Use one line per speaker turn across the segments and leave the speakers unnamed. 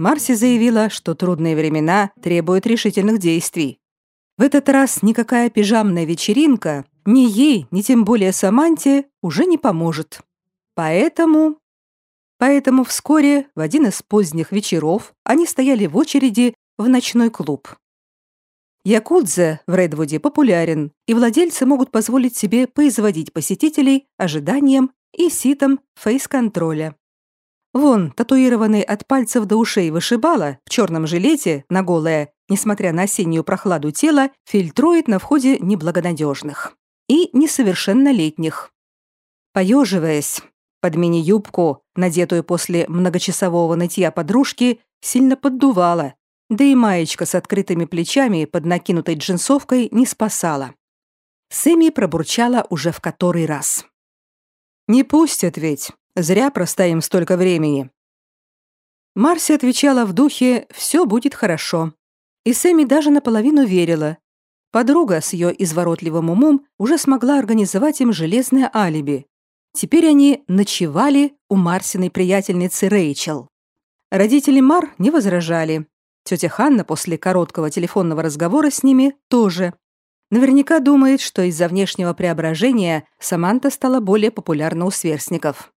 Марси заявила, что трудные времена требуют решительных действий. В этот раз никакая пижамная вечеринка ни ей, ни тем более Саманте уже не поможет. Поэтому... Поэтому вскоре, в один из поздних вечеров, они стояли в очереди в ночной клуб. Якудзе в Редвуде популярен, и владельцы могут позволить себе производить посетителей ожиданием и ситом фейс-контроля. Вон, татуированный от пальцев до ушей вышибала в черном жилете на голое, несмотря на осеннюю прохладу тела, фильтрует на входе неблагонадежных и несовершеннолетних. Поеживаясь, под мини-юбку, надетую после многочасового нытья подружки, сильно поддувала, да и маечка с открытыми плечами под накинутой джинсовкой не спасала. Сэмми пробурчала уже в который раз. «Не пустят ведь. Зря простоим столько времени». Марси отвечала в духе «все будет хорошо». И Сэмми даже наполовину верила. Подруга с ее изворотливым умом уже смогла организовать им железное алиби. Теперь они ночевали у Марсиной приятельницы Рэйчел. Родители Мар не возражали. Тетя Ханна после короткого телефонного разговора с ними тоже. Наверняка думает, что из-за внешнего преображения Саманта стала более популярна у сверстников.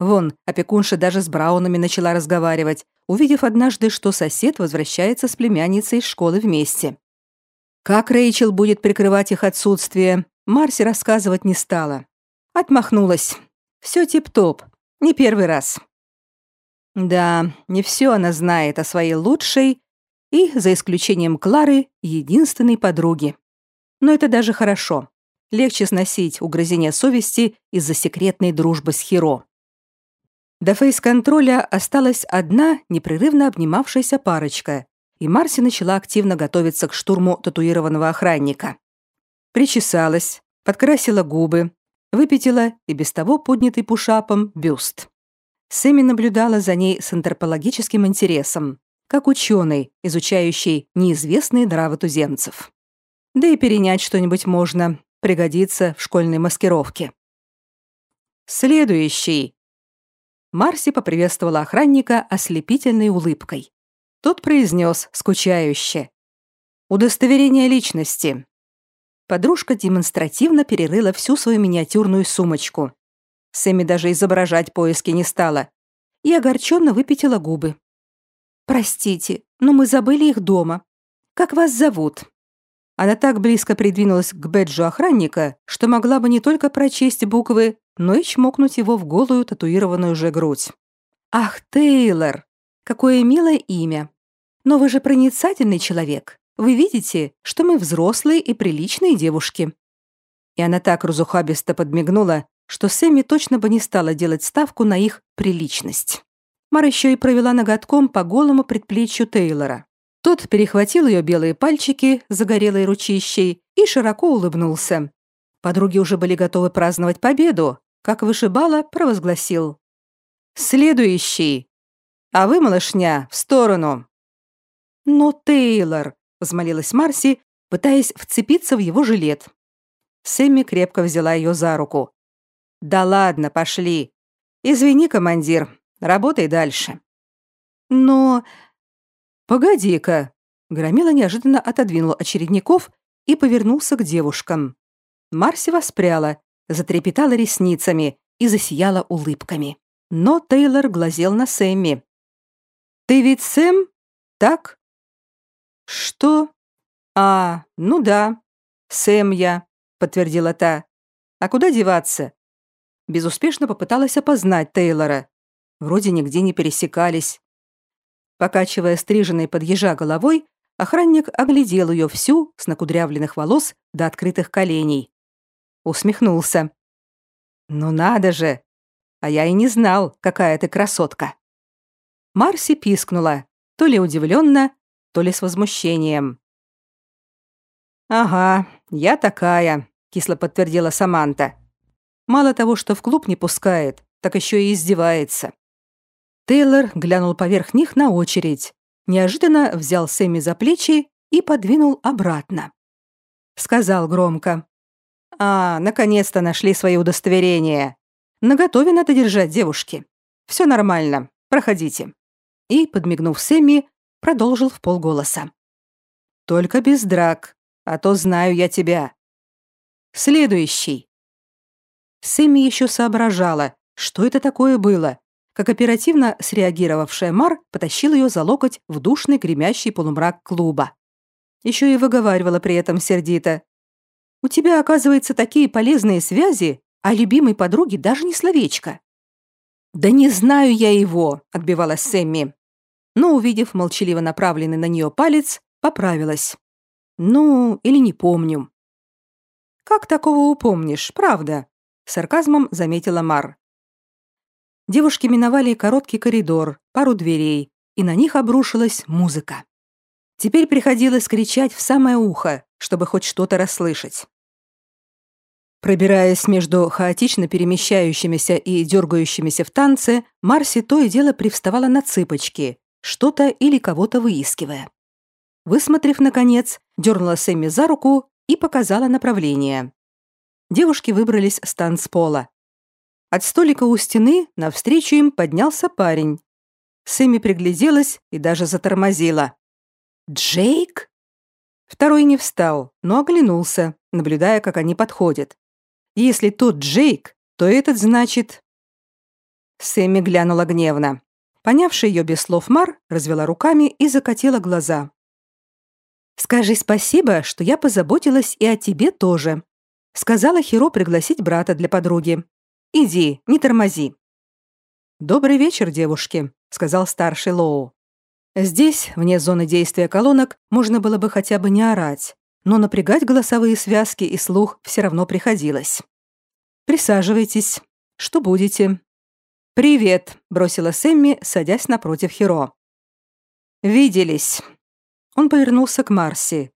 Вон, опекунша даже с Браунами начала разговаривать, увидев однажды, что сосед возвращается с племянницей из школы вместе. Как Рэйчел будет прикрывать их отсутствие, Марси рассказывать не стала. Отмахнулась. Все тип-топ. Не первый раз. Да, не все она знает о своей лучшей и, за исключением Клары, единственной подруги. Но это даже хорошо. Легче сносить угрызение совести из-за секретной дружбы с Хиро. До фейс-контроля осталась одна непрерывно обнимавшаяся парочка, и Марси начала активно готовиться к штурму татуированного охранника. Причесалась, подкрасила губы, выпятила и без того поднятый пушапом бюст. Сэмми наблюдала за ней с антропологическим интересом, как ученый, изучающий неизвестные нравы туземцев. Да и перенять что-нибудь можно, пригодится в школьной маскировке. Следующий Марси поприветствовала охранника ослепительной улыбкой. Тот произнес скучающе. «Удостоверение личности». Подружка демонстративно перерыла всю свою миниатюрную сумочку. Сэмми даже изображать поиски не стала. И огорченно выпятила губы. «Простите, но мы забыли их дома. Как вас зовут?» Она так близко придвинулась к бэджу охранника, что могла бы не только прочесть буквы, но и чмокнуть его в голую татуированную же грудь. «Ах, Тейлор! Какое милое имя! Но вы же проницательный человек. Вы видите, что мы взрослые и приличные девушки». И она так разухабисто подмигнула, что Сэмми точно бы не стала делать ставку на их приличность. Мара еще и провела ноготком по голому предплечью Тейлора. Тот перехватил ее белые пальчики, загорелой ручищей, и широко улыбнулся. Подруги уже были готовы праздновать победу, как вышибала провозгласил. «Следующий! А вы, малышня, в сторону!» «Но, Тейлор!» — взмолилась Марси, пытаясь вцепиться в его жилет. Сэмми крепко взяла ее за руку. «Да ладно, пошли. Извини, командир, работай дальше». «Но «Погоди-ка!» Громила неожиданно отодвинул очередников и повернулся к девушкам. Марси воспряла, затрепетала ресницами и засияла улыбками. Но Тейлор глазел на Сэмми. «Ты ведь Сэм? Так?» «Что?» «А, ну да. Сэм я», — подтвердила та. «А куда деваться?» Безуспешно попыталась опознать Тейлора. Вроде нигде не пересекались. Покачивая стриженной под ежа головой, охранник оглядел ее всю с накудрявленных волос до открытых коленей. Усмехнулся. «Ну надо же! А я и не знал, какая ты красотка!» Марси пискнула, то ли удивленно, то ли с возмущением. «Ага, я такая», — кисло подтвердила Саманта. «Мало того, что в клуб не пускает, так еще и издевается. Тейлор глянул поверх них на очередь, неожиданно взял Сэмми за плечи и подвинул обратно. Сказал громко. «А, наконец-то нашли свои удостоверения. Наготове надо держать девушки. Все нормально, проходите». И, подмигнув Сэмми, продолжил в полголоса. «Только без драк, а то знаю я тебя. Следующий». Сэмми еще соображала, что это такое было, как оперативно среагировавшая Мар потащил ее за локоть в душный гремящий полумрак клуба. Еще и выговаривала при этом сердито. «У тебя, оказывается, такие полезные связи, а любимой подруге даже не словечко». «Да не знаю я его», — отбивалась Сэмми. Но, увидев молчаливо направленный на нее палец, поправилась. «Ну, или не помню». «Как такого упомнишь, правда?» сарказмом заметила Мар. Девушки миновали короткий коридор, пару дверей, и на них обрушилась музыка. Теперь приходилось кричать в самое ухо, чтобы хоть что-то расслышать. Пробираясь между хаотично перемещающимися и дергающимися в танце, Марси то и дело привставала на цыпочки, что-то или кого-то выискивая. Высмотрев, наконец, дернула Сэмми за руку и показала направление девушки выбрались с танцпола. От столика у стены навстречу им поднялся парень. Сэмми пригляделась и даже затормозила. «Джейк?» Второй не встал, но оглянулся, наблюдая, как они подходят. Если тот Джейк, то этот значит... Сэмми глянула гневно. Понявшая ее без слов Мар, развела руками и закатила глаза. «Скажи спасибо, что я позаботилась и о тебе тоже», Сказала Хиро пригласить брата для подруги. «Иди, не тормози». «Добрый вечер, девушки», — сказал старший Лоу. Здесь, вне зоны действия колонок, можно было бы хотя бы не орать, но напрягать голосовые связки и слух все равно приходилось. «Присаживайтесь. Что будете?» «Привет», — бросила Сэмми, садясь напротив Хиро. «Виделись». Он повернулся к Марси.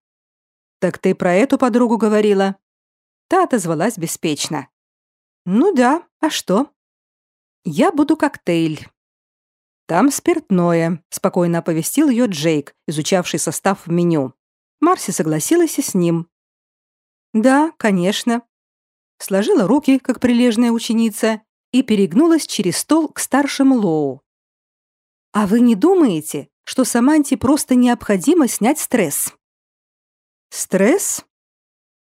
«Так ты про эту подругу говорила?» Та отозвалась беспечно. «Ну да, а что?» «Я буду коктейль». «Там спиртное», — спокойно оповестил ее Джейк, изучавший состав в меню. Марси согласилась и с ним. «Да, конечно». Сложила руки, как прилежная ученица, и перегнулась через стол к старшему Лоу. «А вы не думаете, что Саманте просто необходимо снять стресс?» «Стресс?»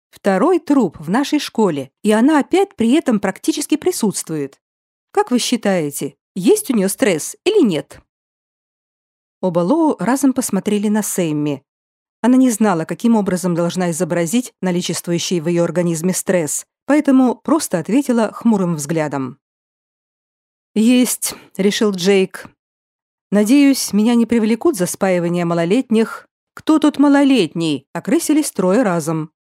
Второй труп в нашей школе, и она опять при этом практически присутствует. Как вы считаете, есть у нее стресс или нет?» Оба Лоу разом посмотрели на Сэмми. Она не знала, каким образом должна изобразить наличествующий в ее организме стресс, поэтому просто ответила хмурым взглядом. «Есть», — решил Джейк. «Надеюсь, меня не привлекут за спаивание малолетних. Кто тут малолетний?» — окрысились трое разом.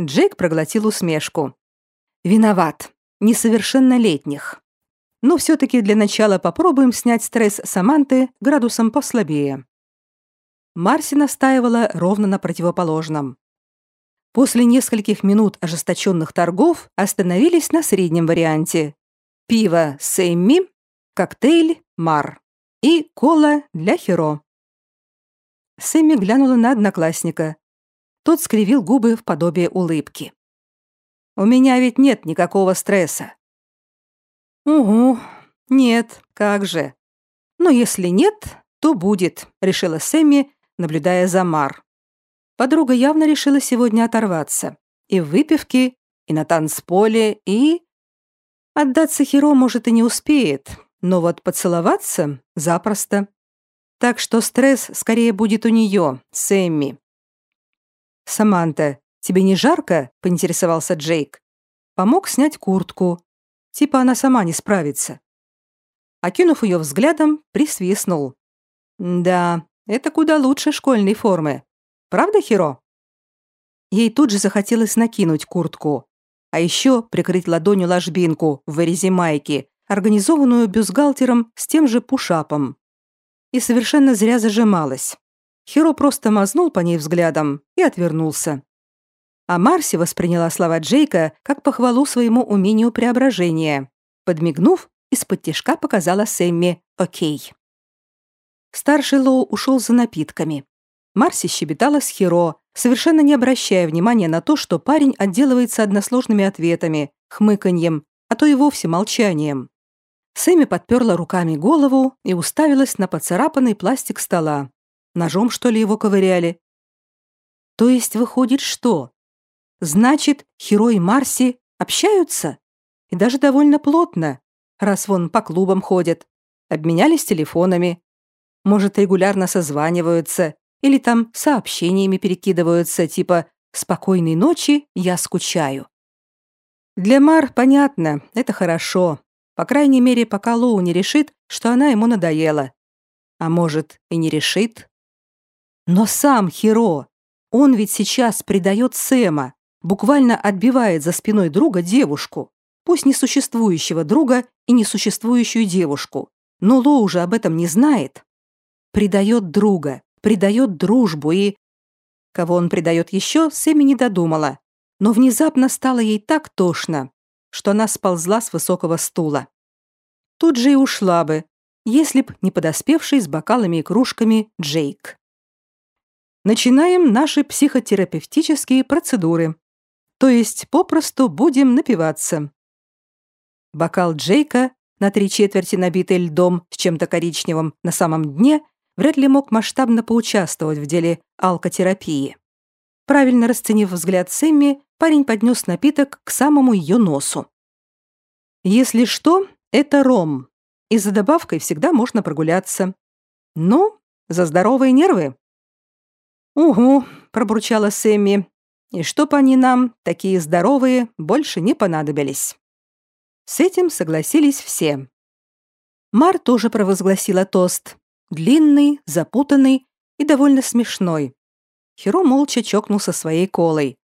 Джейк проглотил усмешку. «Виноват. Несовершеннолетних. Но все-таки для начала попробуем снять стресс Саманты градусом послабее». Марси настаивала ровно на противоположном. После нескольких минут ожесточенных торгов остановились на среднем варианте. Пиво Сэмми, коктейль Мар и кола для Хиро. Сэмми глянула на одноклассника, тот скривил губы в подобие улыбки. «У меня ведь нет никакого стресса». «Угу, нет, как же. Но если нет, то будет», — решила Сэмми, наблюдая за Мар. Подруга явно решила сегодня оторваться. И в выпивке, и на танцполе, и... Отдаться Хиро, может, и не успеет, но вот поцеловаться запросто. Так что стресс скорее будет у нее, Сэмми. «Саманта, тебе не жарко?» — поинтересовался Джейк. Помог снять куртку. Типа она сама не справится. Окинув ее взглядом, присвистнул. «Да, это куда лучше школьной формы. Правда, Хиро?» Ей тут же захотелось накинуть куртку, а еще прикрыть ладонью ложбинку в вырезе майки, организованную бюстгальтером с тем же пушапом. И совершенно зря зажималась. Хиро просто мазнул по ней взглядом и отвернулся. А Марси восприняла слова Джейка как похвалу своему умению преображения. Подмигнув, из-под тишка показала Сэмми «Окей». Старший Лоу ушел за напитками. Марси щебетала с Хиро, совершенно не обращая внимания на то, что парень отделывается односложными ответами, хмыканьем, а то и вовсе молчанием. Сэмми подперла руками голову и уставилась на поцарапанный пластик стола. Ножом, что ли, его ковыряли? То есть выходит что? Значит, Хиро и Марси общаются? И даже довольно плотно, раз вон по клубам ходят. Обменялись телефонами. Может, регулярно созваниваются или там сообщениями перекидываются, типа «Спокойной ночи, я скучаю». Для Мар понятно, это хорошо. По крайней мере, пока Лоу не решит, что она ему надоела. А может, и не решит. Но сам Хиро, он ведь сейчас предает Сэма, буквально отбивает за спиной друга девушку. Пусть несуществующего друга и несуществующую девушку. Но Лоу уже об этом не знает. Предает друга, предает дружбу и... Кого он предает еще, Сэмми не додумала. Но внезапно стало ей так тошно, что она сползла с высокого стула. Тут же и ушла бы, если б не подоспевший с бокалами и кружками Джейк. Начинаем наши психотерапевтические процедуры. То есть попросту будем напиваться. Бокал Джейка, на три четверти набитый льдом с чем-то коричневым на самом дне, вряд ли мог масштабно поучаствовать в деле алкотерапии. Правильно расценив взгляд Сэмми, парень поднес напиток к самому ее носу. Если что, это ром, и за добавкой всегда можно прогуляться. Ну, за здоровые нервы. «Угу», — пробурчала Сэмми, «и чтоб они нам, такие здоровые, больше не понадобились». С этим согласились все. Мар тоже провозгласила тост. Длинный, запутанный и довольно смешной. Хиро молча чокнулся своей колой.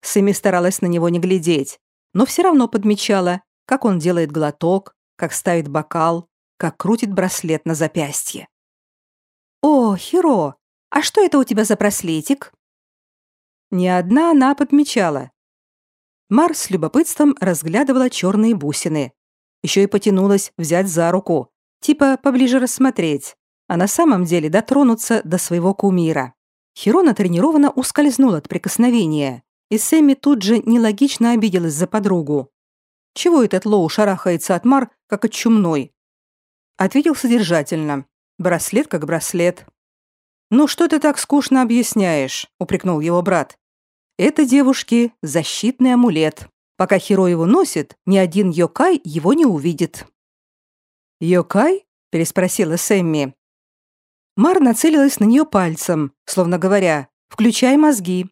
Сэмми старалась на него не глядеть, но все равно подмечала, как он делает глоток, как ставит бокал, как крутит браслет на запястье. «О, Хиро, а что это у тебя за браслетик?» Не одна она подмечала. Мар с любопытством разглядывала черные бусины. Еще и потянулась взять за руку, типа поближе рассмотреть а на самом деле дотронуться до своего кумира. Хирона тренированно ускользнул от прикосновения, и Сэмми тут же нелогично обиделась за подругу. Чего этот Лоу шарахается от Мар, как от чумной? Ответил содержательно. Браслет как браслет. «Ну что ты так скучно объясняешь?» — упрекнул его брат. «Это, девушки, защитный амулет. Пока Хиро его носит, ни один Йокай его не увидит». «Йокай?» — переспросила Сэмми. Мар нацелилась на нее пальцем, словно говоря, «Включай мозги».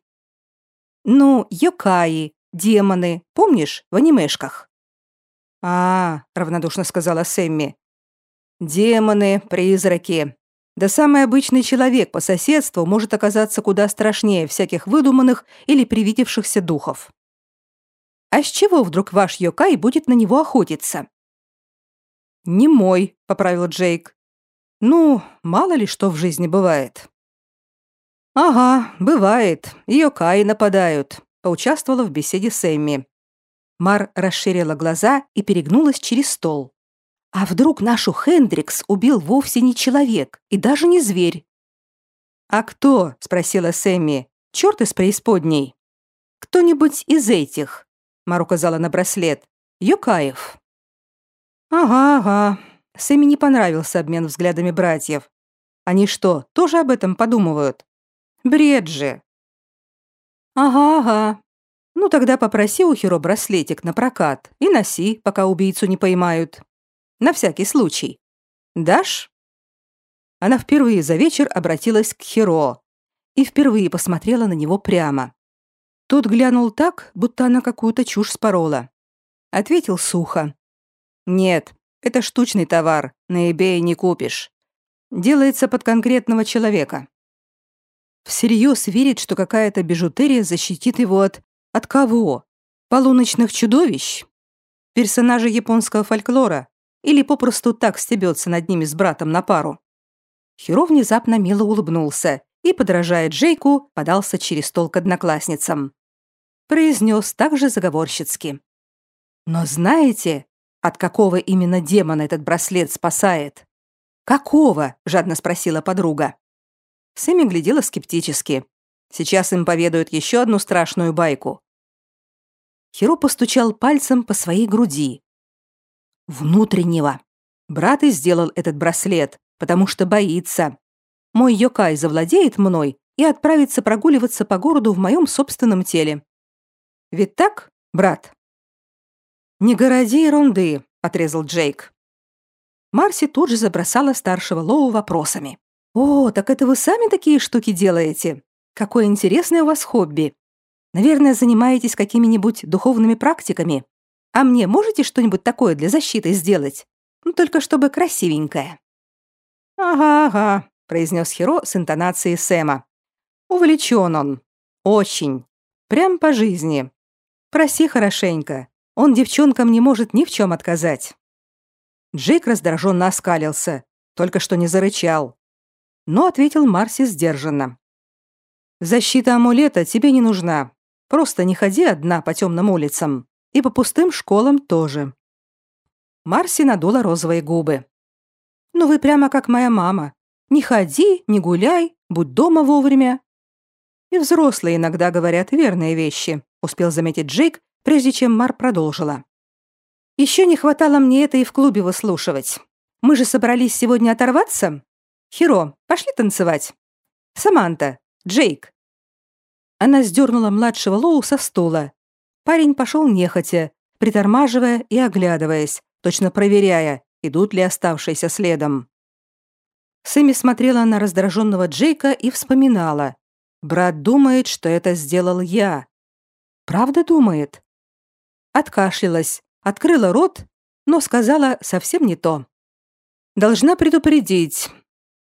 «Ну, йокаи, демоны, помнишь, в анимешках?» «А, — равнодушно сказала Сэмми. «Демоны, призраки. Да самый обычный человек по соседству может оказаться куда страшнее всяких выдуманных или привидевшихся духов». «А с чего вдруг ваш Йокай будет на него охотиться?» «Не мой», — поправил Джейк. Ну, мало ли что в жизни бывает. Ага, бывает. Ее Каи нападают. Поучаствовала в беседе с Эмми. Мар расширила глаза и перегнулась через стол. А вдруг нашу Хендрикс убил вовсе не человек и даже не зверь? А кто? спросила Сэмми. Черт из преисподней. Кто-нибудь из этих? Мар указала на браслет. Юкаев. Ага, ага. Сэмми не понравился обмен взглядами братьев. Они что, тоже об этом подумывают? Бред же. Ага, ага. Ну тогда попроси у Хиро браслетик на прокат и носи, пока убийцу не поймают. На всякий случай. Дашь? Она впервые за вечер обратилась к Хиро и впервые посмотрела на него прямо. Тот глянул так, будто она какую-то чушь спорола. Ответил сухо. «Нет, это штучный товар, на eBay не купишь. Делается под конкретного человека. Всерьез верит, что какая-то бижутерия защитит его от... От кого? Полуночных чудовищ? Персонажа японского фольклора? Или попросту так стебется над ними с братом на пару? Хиро внезапно мило улыбнулся и, подражая Джейку, подался через стол к одноклассницам. Произнес также заговорщицки. «Но знаете, От какого именно демона этот браслет спасает? Какого? жадно спросила подруга. Сэмми глядела скептически. Сейчас им поведают еще одну страшную байку. Хиро постучал пальцем по своей груди. Внутреннего. Брат и сделал этот браслет, потому что боится. Мой Йокай завладеет мной и отправится прогуливаться по городу в моем собственном теле. Ведь так, брат? Не городи ерунды, отрезал Джейк. Марси тут же забросала старшего Лоу вопросами. «О, так это вы сами такие штуки делаете? Какое интересное у вас хобби. Наверное, занимаетесь какими-нибудь духовными практиками. А мне можете что-нибудь такое для защиты сделать? Ну, только чтобы красивенькое». «Ага, ага», — произнес Хиро с интонацией Сэма. «Увлечен он. Очень. Прям по жизни. Проси хорошенько. Он девчонкам не может ни в чем отказать». Джейк раздраженно оскалился, только что не зарычал. Но ответил Марси сдержанно. «Защита амулета тебе не нужна. Просто не ходи одна по темным улицам. И по пустым школам тоже». Марси надула розовые губы. «Ну вы прямо как моя мама. Не ходи, не гуляй, будь дома вовремя». «И взрослые иногда говорят верные вещи», успел заметить Джейк, прежде чем Мар продолжила. «Еще не хватало мне это и в клубе выслушивать. Мы же собрались сегодня оторваться. Хиро, пошли танцевать. Саманта, Джейк». Она сдернула младшего Лоу со стула. Парень пошел нехотя, притормаживая и оглядываясь, точно проверяя, идут ли оставшиеся следом. Сэмми смотрела на раздраженного Джейка и вспоминала. «Брат думает, что это сделал я». «Правда думает?» Откашлялась, открыла рот, но сказала совсем не то. «Должна предупредить».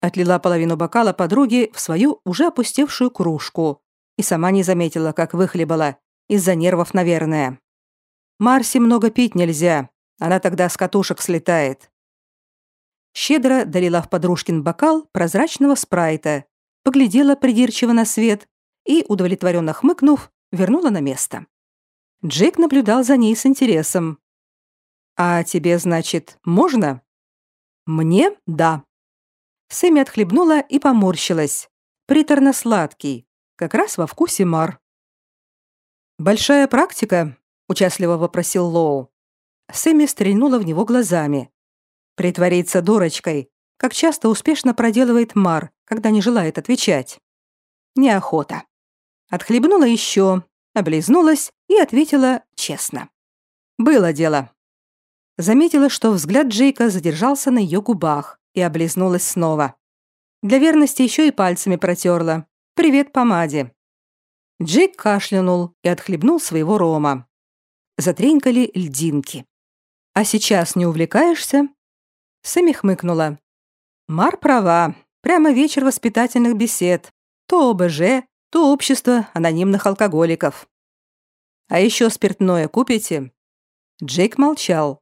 Отлила половину бокала подруги в свою уже опустевшую кружку и сама не заметила, как выхлебала, из-за нервов, наверное. Марси много пить нельзя, она тогда с катушек слетает. Щедро долила в подружкин бокал прозрачного спрайта, поглядела придирчиво на свет и, удовлетворенно хмыкнув, вернула на место. Джек наблюдал за ней с интересом. «А тебе, значит, можно?» «Мне — да». Сэмми отхлебнула и поморщилась. Приторно-сладкий, как раз во вкусе мар. «Большая практика?» — участливо вопросил Лоу. Сэмми стрельнула в него глазами. Притвориться дурочкой, как часто успешно проделывает Мар, когда не желает отвечать. Неохота. Отхлебнула еще, облизнулась и ответила честно. Было дело. Заметила, что взгляд Джейка задержался на ее губах и облизнулась снова. Для верности еще и пальцами протерла. «Привет, помаде». Джейк кашлянул и отхлебнул своего рома. Затренькали льдинки. А сейчас не увлекаешься?» Сэмми хмыкнула. «Мар права. Прямо вечер воспитательных бесед. То ОБЖ, то общество анонимных алкоголиков. А еще спиртное купите?» Джейк молчал.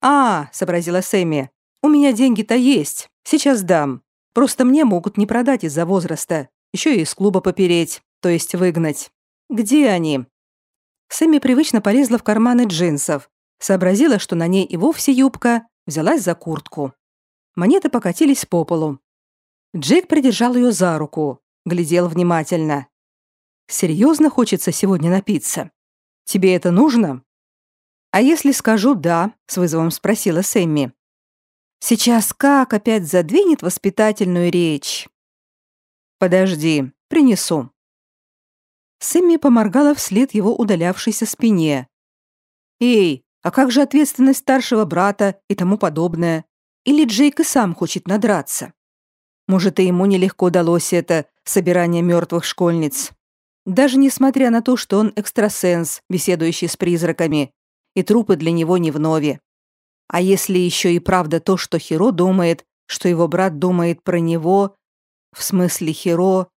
«А, — сообразила Сэмми, — у меня деньги-то есть. Сейчас дам. Просто мне могут не продать из-за возраста. Еще и из клуба попереть, то есть выгнать. Где они?» Сэмми привычно полезла в карманы джинсов, Сообразила, что на ней и вовсе юбка, взялась за куртку. Монеты покатились по полу. Джек придержал ее за руку, глядел внимательно. «Серьезно хочется сегодня напиться? Тебе это нужно?» «А если скажу «да», — с вызовом спросила Сэмми. «Сейчас как опять задвинет воспитательную речь?» «Подожди, принесу». Сэмми поморгала вслед его удалявшейся спине. «Эй, а как же ответственность старшего брата и тому подобное? Или Джейк и сам хочет надраться? Может, и ему нелегко далось это собирание мертвых школьниц. Даже несмотря на то, что он экстрасенс, беседующий с призраками, и трупы для него не вновь. А если еще и правда то, что Хиро думает, что его брат думает про него, в смысле Хиро,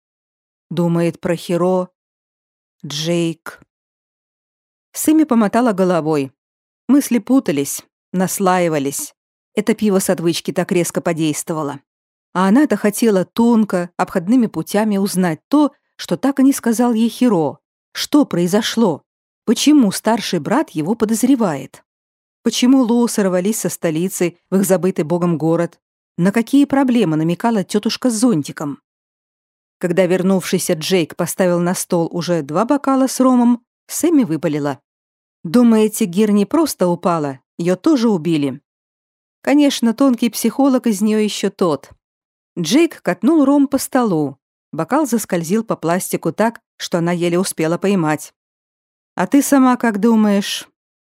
думает про Хиро, Джейк. Сыми помотала головой, Мысли путались, наслаивались. Это пиво с отвычки так резко подействовало. А она-то хотела тонко, обходными путями узнать то, что так и не сказал ей Хиро. Что произошло? Почему старший брат его подозревает? Почему Лоу сорвались со столицы в их забытый богом город? На какие проблемы намекала тетушка с зонтиком? Когда вернувшийся Джейк поставил на стол уже два бокала с ромом, Сэмми выпалила. «Думаете, Гир не просто упала, ее тоже убили?» Конечно, тонкий психолог из нее еще тот. Джейк катнул ром по столу. Бокал заскользил по пластику так, что она еле успела поймать. «А ты сама как думаешь?»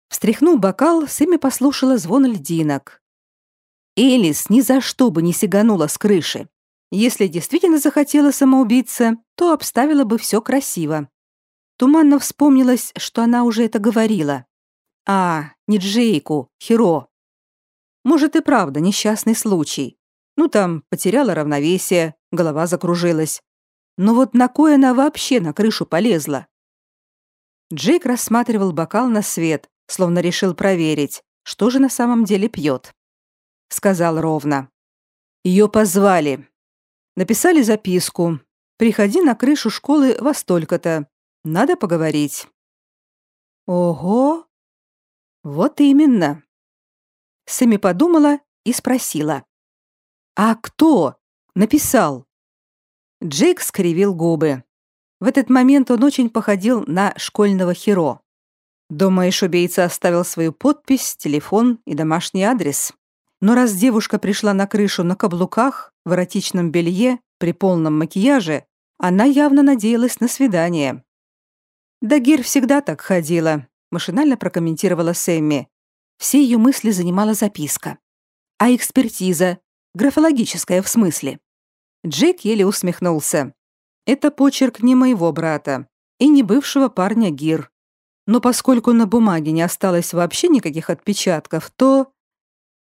Встряхнув бокал, Сэмми послушала звон льдинок. Элис ни за что бы не сиганула с крыши. Если действительно захотела самоубиться, то обставила бы все красиво. Туманно вспомнилось, что она уже это говорила. А, не Джейку, Хиро. Может и правда несчастный случай. Ну там, потеряла равновесие, голова закружилась. Но вот на кое она вообще на крышу полезла? Джейк рассматривал бокал на свет, словно решил проверить, что же на самом деле пьет. Сказал ровно. Ее позвали. Написали записку. Приходи на крышу школы во столько-то. Надо поговорить. Ого! Вот именно. Сами подумала и спросила. А кто написал? Джейк скривил губы. В этот момент он очень походил на школьного херо. Думаешь, убийца оставил свою подпись, телефон и домашний адрес? Но раз девушка пришла на крышу на каблуках, в эротичном белье, при полном макияже, она явно надеялась на свидание. «Дагир всегда так ходила», — машинально прокомментировала Сэмми. Все ее мысли занимала записка. «А экспертиза? Графологическая в смысле?» Джек еле усмехнулся. «Это почерк не моего брата и не бывшего парня Гир. Но поскольку на бумаге не осталось вообще никаких отпечатков, то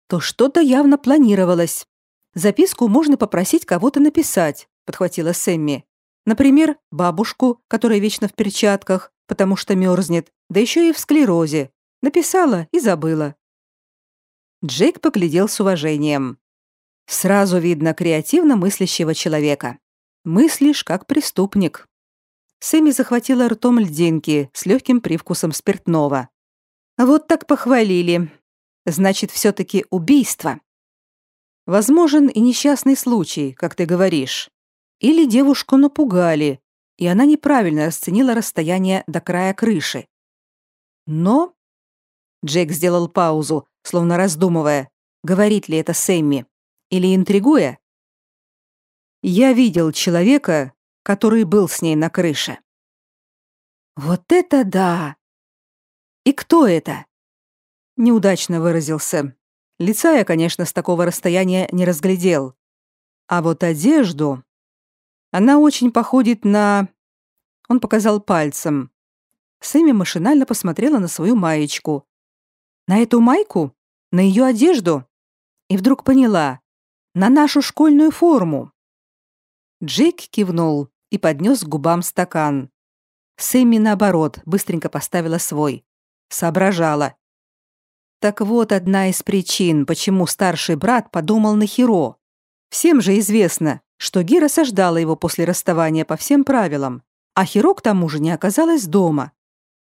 то что-то явно планировалось. Записку можно попросить кого-то написать, подхватила Сэмми. Например, бабушку, которая вечно в перчатках, потому что мерзнет, да еще и в склерозе. Написала и забыла. Джейк поглядел с уважением. Сразу видно креативно мыслящего человека. Мыслишь как преступник. Сэмми захватила ртом льдинки с легким привкусом спиртного. Вот так похвалили. Значит, все-таки убийство. Возможен и несчастный случай, как ты говоришь. Или девушку напугали, и она неправильно расценила расстояние до края крыши. Но... Джек сделал паузу, словно раздумывая, говорит ли это Сэмми, или интригуя. Я видел человека, который был с ней на крыше. Вот это да! И кто это? Неудачно выразился. Лица я, конечно, с такого расстояния не разглядел. А вот одежду... Она очень походит на... Он показал пальцем. Сэмми машинально посмотрела на свою маечку. На эту майку? На ее одежду? И вдруг поняла. На нашу школьную форму. Джейк кивнул и поднес к губам стакан. Сэмми, наоборот, быстренько поставила свой. Соображала. Так вот одна из причин, почему старший брат подумал на Хиро. Всем же известно, что Гира сождала его после расставания по всем правилам, а Хиро к тому же не оказалась дома.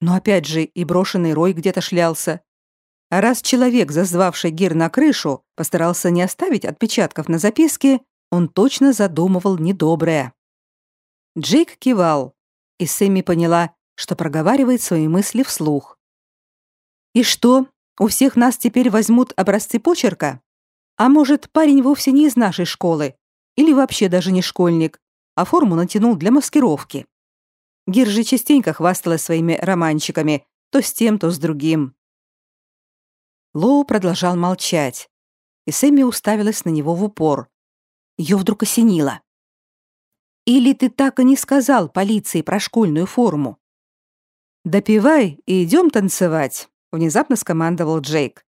Но опять же и брошенный Рой где-то шлялся. А раз человек, зазвавший Гир на крышу, постарался не оставить отпечатков на записке, он точно задумывал недоброе. Джейк кивал, и Сэмми поняла, что проговаривает свои мысли вслух. «И что, у всех нас теперь возьмут образцы почерка? А может, парень вовсе не из нашей школы? Или вообще даже не школьник, а форму натянул для маскировки? Гир же частенько хвасталась своими романчиками, то с тем, то с другим. Лоу продолжал молчать, и Сэмми уставилась на него в упор. Ее вдруг осенило. «Или ты так и не сказал полиции про школьную форму?» «Допивай и идем танцевать», внезапно скомандовал Джейк.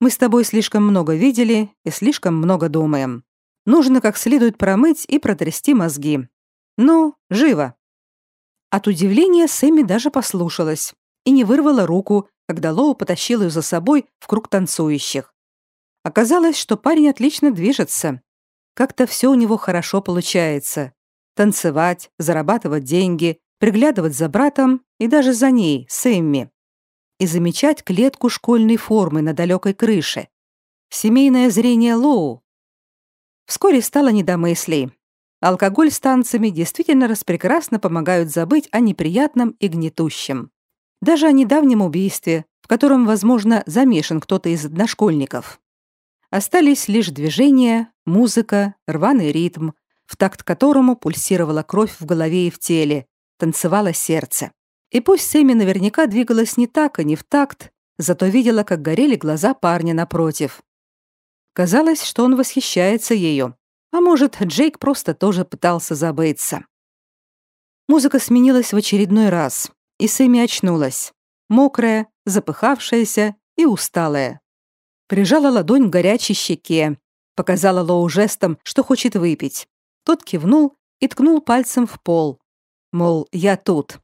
Мы с тобой слишком много видели и слишком много думаем. Нужно как следует промыть и протрясти мозги. Ну, живо. От удивления Сэмми даже послушалась и не вырвала руку, когда Лоу потащил ее за собой в круг танцующих. Оказалось, что парень отлично движется. Как-то все у него хорошо получается. Танцевать, зарабатывать деньги, приглядывать за братом и даже за ней, Сэмми. и замечать клетку школьной формы на далекой крыше. Семейное зрение Лоу. Вскоре стало недомыслий. Алкоголь с танцами действительно распрекрасно помогают забыть о неприятном и гнетущем. Даже о недавнем убийстве, в котором, возможно, замешан кто-то из одношкольников. Остались лишь движения, музыка, рваный ритм, в такт которому пульсировала кровь в голове и в теле, танцевало сердце. И пусть Сэмми наверняка двигалась не так, а не в такт, зато видела, как горели глаза парня напротив. Казалось, что он восхищается ею. А может, Джейк просто тоже пытался забыться. Музыка сменилась в очередной раз, и Сэмми очнулась. Мокрая, запыхавшаяся и усталая. Прижала ладонь к горячей щеке, показала Лоу жестом, что хочет выпить. Тот кивнул и ткнул пальцем в пол. Мол, я тут.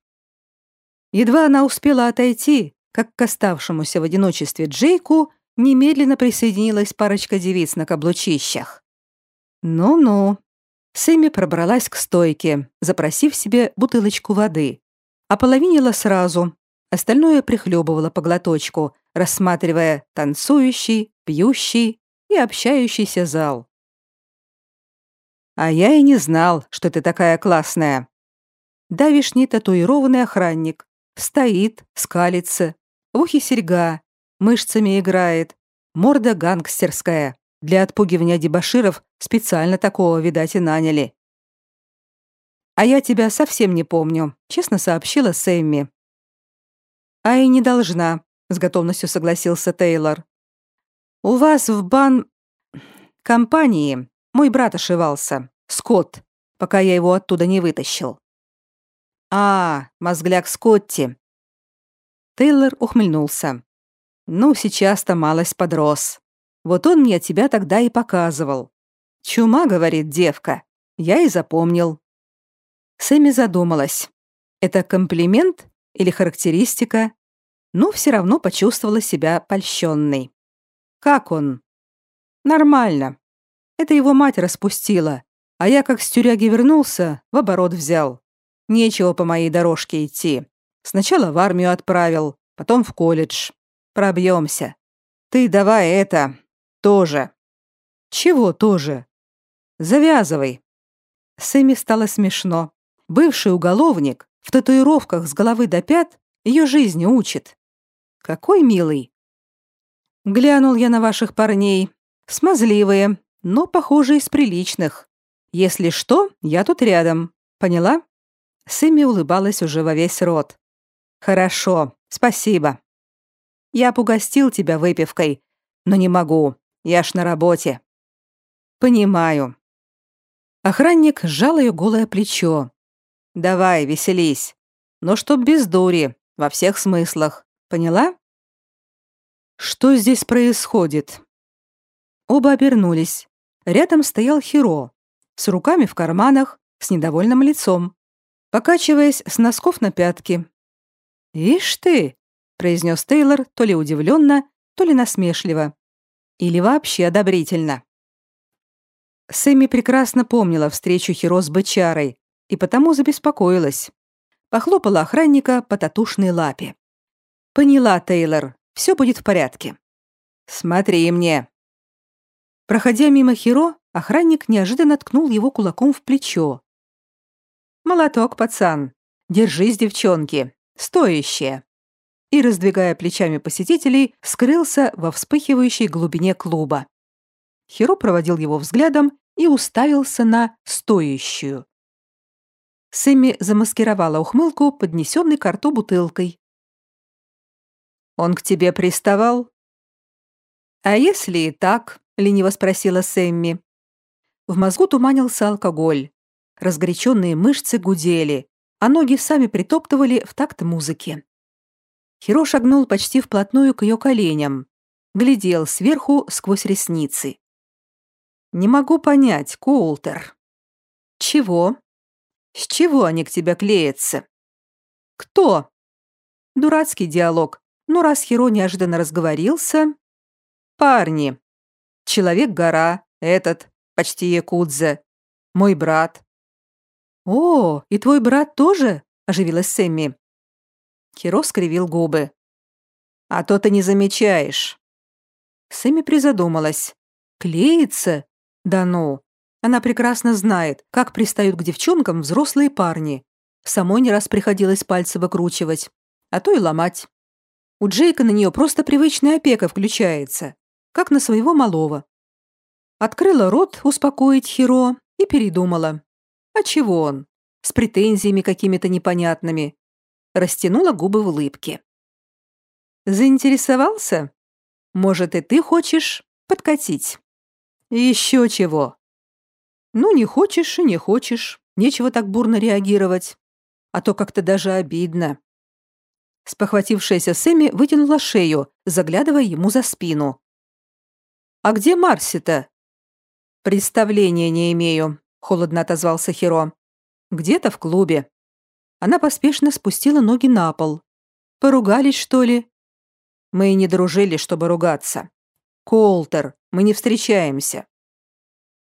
Едва она успела отойти, как к оставшемуся в одиночестве Джейку немедленно присоединилась парочка девиц на каблучищах. Ну-ну. Сэмми пробралась к стойке, запросив себе бутылочку воды. Ополовинила сразу, остальное прихлебывала по глоточку, рассматривая танцующий, пьющий и общающийся зал. «А я и не знал, что ты такая классная». Давишний татуированный охранник, Стоит, скалится, в ухе серьга, мышцами играет, морда гангстерская. Для отпугивания дебоширов специально такого, видать, и наняли. «А я тебя совсем не помню», — честно сообщила Сэмми. «А и не должна», — с готовностью согласился Тейлор. «У вас в бан... компании мой брат ошивался, Скотт, пока я его оттуда не вытащил. «А, мозгляк Скотти!» Тейлор ухмыльнулся. «Ну, сейчас-то малость подрос. Вот он мне тебя тогда и показывал. Чума, — говорит девка. Я и запомнил». Сэмми задумалась. Это комплимент или характеристика? Ну, все равно почувствовала себя польщенной. Как он? Нормально. Это его мать распустила, а я как с тюряги вернулся, в оборот взял. Нечего по моей дорожке идти. Сначала в армию отправил, потом в колледж. Пробьемся. Ты давай это тоже. Чего тоже? Завязывай. Сэмми стало смешно. Бывший уголовник в татуировках с головы до пят ее жизни учит. Какой милый. Глянул я на ваших парней. Смазливые, но, похоже, из приличных. Если что, я тут рядом. Поняла? Сэмми улыбалась уже во весь рот. «Хорошо, спасибо. Я погостил тебя выпивкой, но не могу, я ж на работе». «Понимаю». Охранник сжал ее голое плечо. «Давай, веселись. Но чтоб без дури, во всех смыслах. Поняла?» «Что здесь происходит?» Оба обернулись. Рядом стоял Хиро, с руками в карманах, с недовольным лицом покачиваясь с носков на пятки. «Ишь ты!» — произнес Тейлор то ли удивленно, то ли насмешливо. Или вообще одобрительно. Сэмми прекрасно помнила встречу Хиро с бычарой и потому забеспокоилась. Похлопала охранника по татушной лапе. «Поняла, Тейлор, все будет в порядке. Смотри мне». Проходя мимо Хиро, охранник неожиданно ткнул его кулаком в плечо. «Молоток, пацан. Держись, девчонки. Стоящее». И, раздвигая плечами посетителей, скрылся во вспыхивающей глубине клуба. Хиро проводил его взглядом и уставился на стоящую. Сэмми замаскировала ухмылку, поднесенной к рту бутылкой. «Он к тебе приставал?» «А если и так?» — лениво спросила Сэмми. В мозгу туманился алкоголь. Разгоряченные мышцы гудели, а ноги сами притоптывали в такт музыки. Хиро шагнул почти вплотную к ее коленям, глядел сверху сквозь ресницы. «Не могу понять, Коултер». «Чего? С чего они к тебе клеятся?» «Кто?» Дурацкий диалог, но раз Хиро неожиданно разговорился... «Парни. Человек-гора, этот, почти якудза. Мой брат. «О, и твой брат тоже?» – оживилась Сэмми. Хиро скривил губы. А то ты не замечаешь». Сэмми призадумалась. «Клеится? Да ну. Она прекрасно знает, как пристают к девчонкам взрослые парни. Самой не раз приходилось пальцы выкручивать, а то и ломать. У Джейка на нее просто привычная опека включается, как на своего малого. Открыла рот успокоить Хиро и передумала. А чего он? С претензиями какими-то непонятными. Растянула губы в улыбке. Заинтересовался? Может, и ты хочешь подкатить? Еще чего? Ну, не хочешь и не хочешь. Нечего так бурно реагировать. А то как-то даже обидно. Спохватившаяся Сэмми вытянула шею, заглядывая ему за спину. «А где Марси-то?» «Представления не имею», — холодно отозвался Хиро. «Где-то в клубе». Она поспешно спустила ноги на пол. «Поругались, что ли?» «Мы и не дружили, чтобы ругаться. Колтер, мы не встречаемся».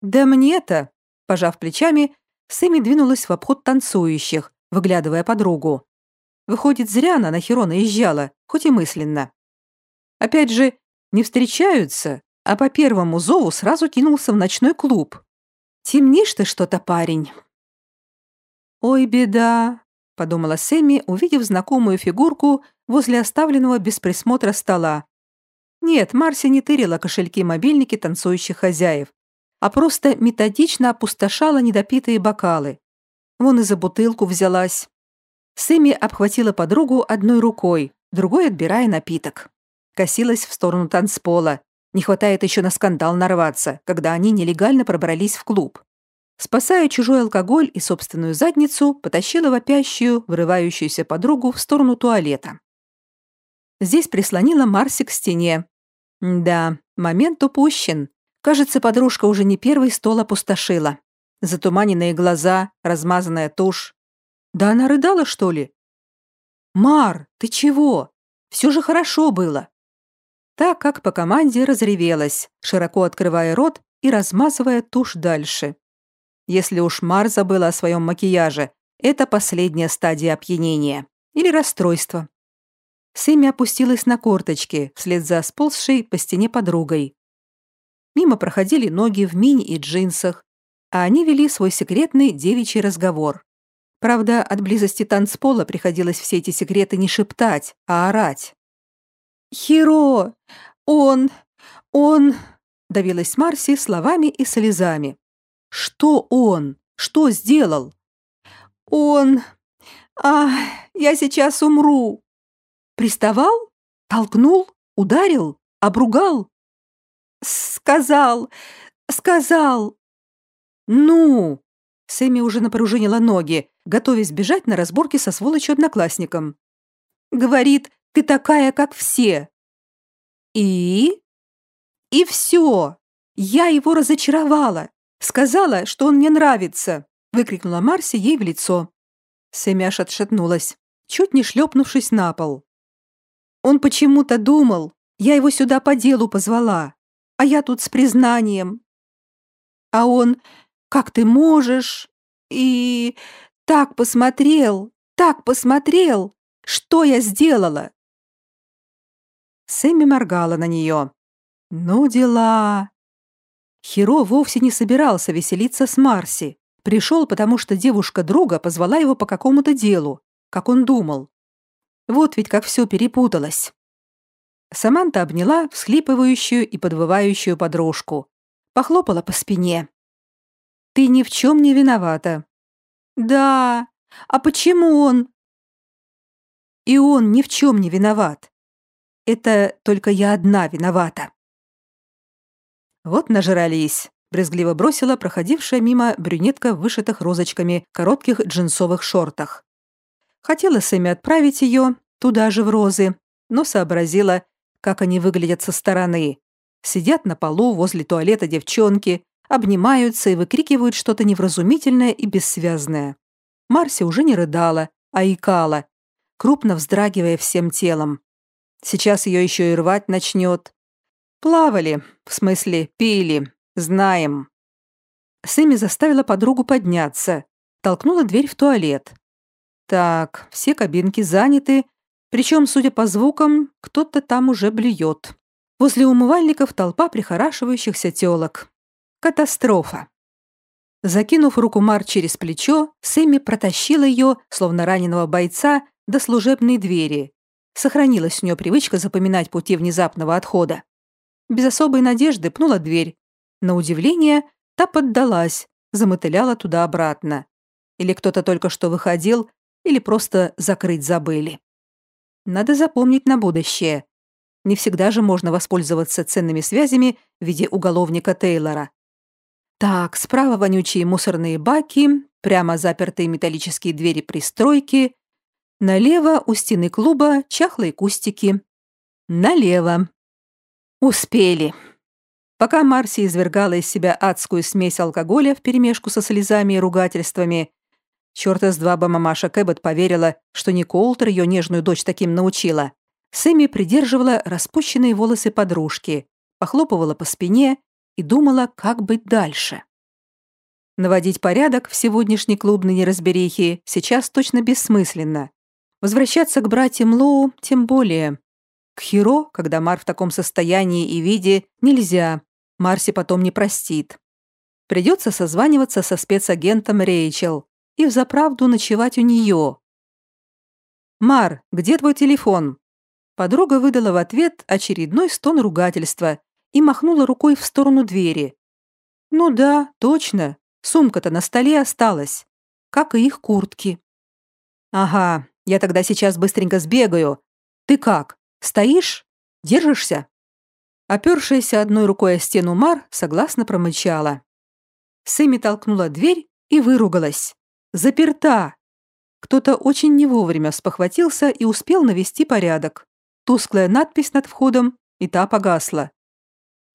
«Да мне-то», — пожав плечами, Сэмми двинулась в обход танцующих, выглядывая подругу. Выходит, зря она на Хиро наезжала, хоть и мысленно. Опять же, не встречаются, а по первому зову сразу кинулся в ночной клуб. Темнишь ты что-то, парень. Ой, беда, подумала Сэмми, увидев знакомую фигурку возле оставленного без присмотра стола. Нет, Марси не тырила кошельки-мобильники танцующих хозяев, а просто методично опустошала недопитые бокалы. Вон и за бутылку взялась. Сэмми обхватила подругу одной рукой, другой отбирая напиток. Косилась в сторону танцпола. Не хватает еще на скандал нарваться, когда они нелегально пробрались в клуб. Спасая чужой алкоголь и собственную задницу, потащила вопящую, врывающуюся подругу в сторону туалета. Здесь прислонила Марси к стене. Да, момент упущен. Кажется, подружка уже не первый стол опустошила. Затуманенные глаза, размазанная тушь, да она рыдала, что ли? Мар, ты чего? Все же хорошо было. Так как по команде разревелась, широко открывая рот и размазывая тушь дальше. Если уж Мар забыла о своем макияже, это последняя стадия опьянения или расстройства. Сэмми опустилась на корточки, вслед за сползшей по стене подругой. Мимо проходили ноги в мини и джинсах, а они вели свой секретный девичий разговор. Правда, от близости танцпола приходилось все эти секреты не шептать, а орать. «Хиро! Он! Он!» — давилась Марси словами и слезами. «Что он? Что сделал?» «Он! А, я сейчас умру!» «Приставал? Толкнул? Ударил? Обругал?» «Сказал! Сказал!» «Ну!» Сэмми уже напружинила ноги, готовясь бежать на разборки со сволочью-одноклассником. «Говорит, ты такая, как все». «И?» «И все. Я его разочаровала. Сказала, что он мне нравится», — выкрикнула Марси ей в лицо. Сэмми аж отшатнулась, чуть не шлепнувшись на пол. «Он почему-то думал, я его сюда по делу позвала, а я тут с признанием. А он как ты можешь? И так посмотрел, так посмотрел. Что я сделала?» Сэмми моргала на нее. «Ну дела!» Хиро вовсе не собирался веселиться с Марси. Пришел, потому что девушка друга позвала его по какому-то делу, как он думал. Вот ведь как все перепуталось. Саманта обняла всхлипывающую и подвывающую подружку. Похлопала по спине. Ты ни в чем не виновата. Да, а почему он? И он ни в чем не виноват. Это только я одна виновата. Вот нажрались, брезгливо бросила проходившая мимо брюнетка в вышитых розочками коротких джинсовых шортах. Хотела Сэмми отправить ее туда же в розы, но сообразила, как они выглядят со стороны. Сидят на полу возле туалета девчонки, обнимаются и выкрикивают что-то невразумительное и бессвязное. Марси уже не рыдала, а икала, крупно вздрагивая всем телом. Сейчас ее еще и рвать начнет. Плавали, в смысле пили, знаем. Сэмми заставила подругу подняться, толкнула дверь в туалет. Так, все кабинки заняты, Причем, судя по звукам, кто-то там уже блюет. Возле умывальников толпа прихорашивающихся телок. Катастрофа. Закинув руку Мар через плечо, Сэмми протащила ее, словно раненого бойца, до служебной двери. Сохранилась у нее привычка запоминать пути внезапного отхода. Без особой надежды пнула дверь. На удивление, та поддалась, замотыляла туда-обратно. Или кто-то только что выходил, или просто закрыть забыли. Надо запомнить на будущее. Не всегда же можно воспользоваться ценными связями в виде уголовника Тейлора. Так, справа вонючие мусорные баки, прямо запертые металлические двери пристройки, налево у стены клуба чахлые кустики. Налево. Успели. Пока Марси извергала из себя адскую смесь алкоголя вперемешку со слезами и ругательствами, черта с два бы мамаша Кэббет поверила, что не Колтер ее нежную дочь таким научила. Сэмми придерживала распущенные волосы подружки, похлопывала по спине и думала, как быть дальше. Наводить порядок в сегодняшней клубной неразберихе сейчас точно бессмысленно. Возвращаться к братьям Лоу тем более. К Хиро, когда Мар в таком состоянии и виде, нельзя. Марси потом не простит. Придется созваниваться со спецагентом Рейчел и взаправду ночевать у нее. «Мар, где твой телефон?» Подруга выдала в ответ очередной стон ругательства и махнула рукой в сторону двери. «Ну да, точно. Сумка-то на столе осталась. Как и их куртки». «Ага, я тогда сейчас быстренько сбегаю. Ты как, стоишь? Держишься?» Опершаяся одной рукой о стену Мар согласно промычала. Сэмми толкнула дверь и выругалась. «Заперта!» Кто-то очень не вовремя спохватился и успел навести порядок. Тусклая надпись над входом, и та погасла.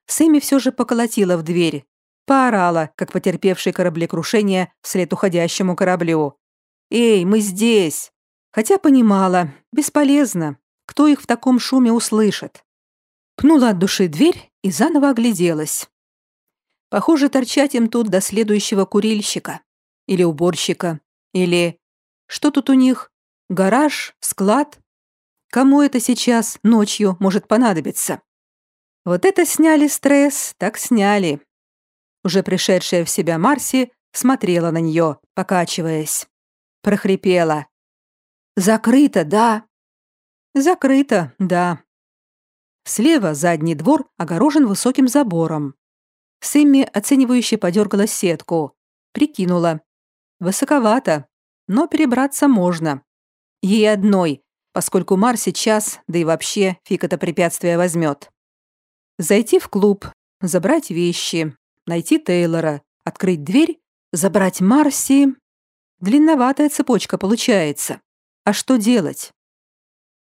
Сэмми все же поколотила в дверь. Поорала, как потерпевший кораблекрушение вслед уходящему кораблю. «Эй, мы здесь!» Хотя понимала, бесполезно. Кто их в таком шуме услышит? Пнула от души дверь и заново огляделась. Похоже, торчать им тут до следующего курильщика. Или уборщика. Или... Что тут у них? Гараж? Склад? Кому это сейчас, ночью, может понадобиться? Вот это сняли стресс, так сняли. Уже пришедшая в себя Марси смотрела на нее, покачиваясь. Прохрипела. «Закрыто, да?» «Закрыто, да», Слева задний двор огорожен высоким забором. Сэмми оценивающе подергала сетку. Прикинула. Высоковато, но перебраться можно. Ей одной, поскольку Мар сейчас, да и вообще, фиг это препятствие возьмет. Зайти в клуб, забрать вещи, найти Тейлора, открыть дверь, забрать Марси. Длинноватая цепочка получается. А что делать?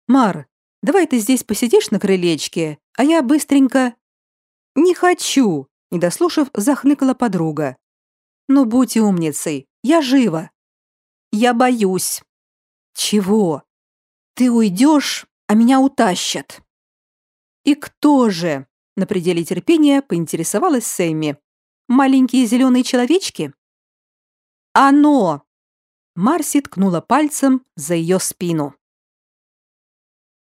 Мар, Давай ты здесь посидишь на крылечке, а я быстренько...» «Не хочу!» — не дослушав, захныкала подруга. «Ну, будь умницей, я жива!» «Я боюсь!» «Чего? Ты уйдешь, а меня утащат!» «И кто же?» — на пределе терпения поинтересовалась Сэмми. «Маленькие зеленые человечки?» «Оно!» Марси ткнула пальцем за ее спину.